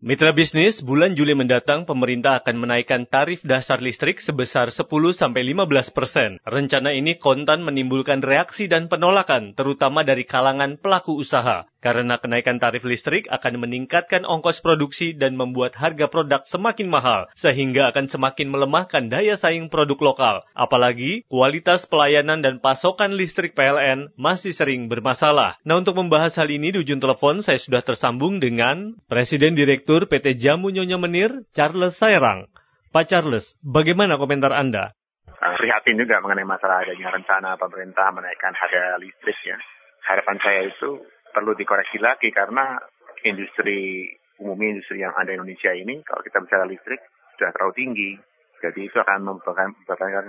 Mitra bisnis, bulan Juli mendatang pemerintah akan menaikkan tarif dasar listrik sebesar 10-15 persen. Rencana ini kontan menimbulkan reaksi dan penolakan, terutama dari kalangan pelaku usaha. Karena kenaikan tarif listrik akan meningkatkan ongkos produksi dan membuat harga produk semakin mahal, sehingga akan semakin melemahkan daya saing produk lokal. Apalagi, kualitas pelayanan dan pasokan listrik PLN masih sering bermasalah. Nah, untuk membahas hal ini di ujung telepon, saya sudah tersambung dengan Presiden Direktur PT Jamu Nyonya Menir, Charles Sairang. Pak Charles, bagaimana komentar Anda? Prihatin juga mengenai masalah adanya rencana pemerintah menaikkan harga listrik ya. Harapan saya itu perlu dikoreksi lagi karena industri umumnya industri yang ada di Indonesia ini kalau kita bicara listrik sudah terlalu tinggi. Jadi itu akan memperbaikkan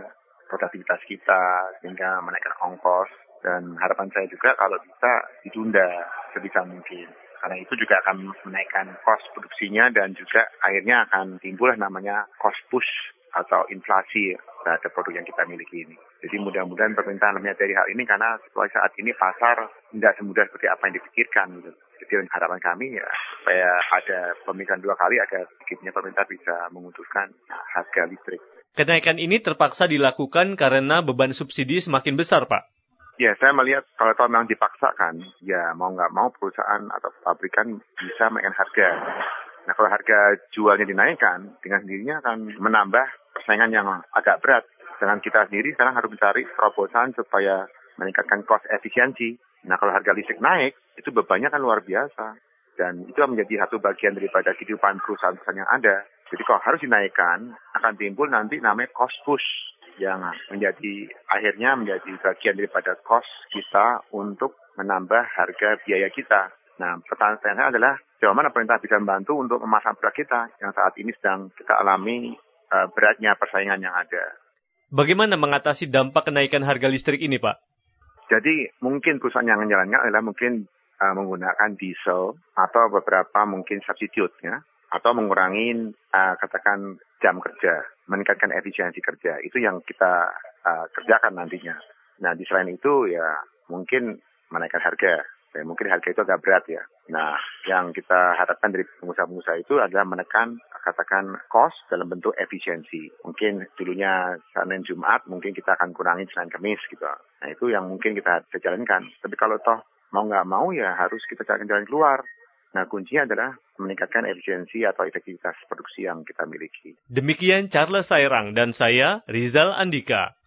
produktivitas kita sehingga menaikkan ongkos dan harapan saya juga kalau bisa ditunda sebisa mungkin. Karena itu juga akan menaikkan cost produksinya dan juga akhirnya akan timbul namanya cost push atau inflasi terhadap produk yang kita miliki ini. Jadi mudah-mudahan pemerintah menyadari hal ini karena situasi saat ini pasar tidak semudah seperti apa yang dipikirkan. Gitu. Jadi harapan kami ya supaya ada pemikiran dua kali agar sedikitnya pemerintah bisa mengutuskan harga listrik. Kenaikan ini terpaksa dilakukan karena beban subsidi semakin besar, Pak. Ya, saya melihat kalau tahun memang dipaksakan, ya mau nggak mau perusahaan atau pabrikan bisa menaikkan harga. Nah, kalau harga jualnya dinaikkan, dengan sendirinya akan menambah persaingan yang agak berat. Dengan kita sendiri sekarang harus mencari terobosan supaya meningkatkan cost efisiensi. Nah kalau harga listrik naik, itu bebannya kan luar biasa. Dan itu menjadi satu bagian daripada kehidupan perusahaan-perusahaan yang ada. Jadi kalau harus dinaikkan, akan timbul nanti namanya cost push yang menjadi akhirnya menjadi bagian daripada cost kita untuk menambah harga biaya kita. Nah, pertanyaan saya adalah bagaimana pemerintah bisa membantu untuk memasang produk kita yang saat ini sedang kita alami uh, beratnya persaingan yang ada. Bagaimana mengatasi dampak kenaikan harga listrik ini, Pak? Jadi mungkin perusahaan yang menjalankan adalah mungkin uh, menggunakan diesel atau beberapa mungkin substitute ya, atau mengurangi uh, katakan jam kerja, meningkatkan efisiensi kerja. Itu yang kita uh, kerjakan nantinya. Nah, di selain itu ya mungkin menaikkan harga Ya, mungkin harga itu agak berat ya. Nah, yang kita harapkan dari pengusaha-pengusaha itu adalah menekan katakan cost dalam bentuk efisiensi. Mungkin dulunya Senin Jumat, mungkin kita akan kurangi Senin Kamis gitu. Nah, itu yang mungkin kita jalankan. Tapi kalau toh mau nggak mau ya harus kita cari jalan keluar. Nah, kuncinya adalah meningkatkan efisiensi atau efektivitas produksi yang kita miliki. Demikian Charles Sairang dan saya, Rizal Andika.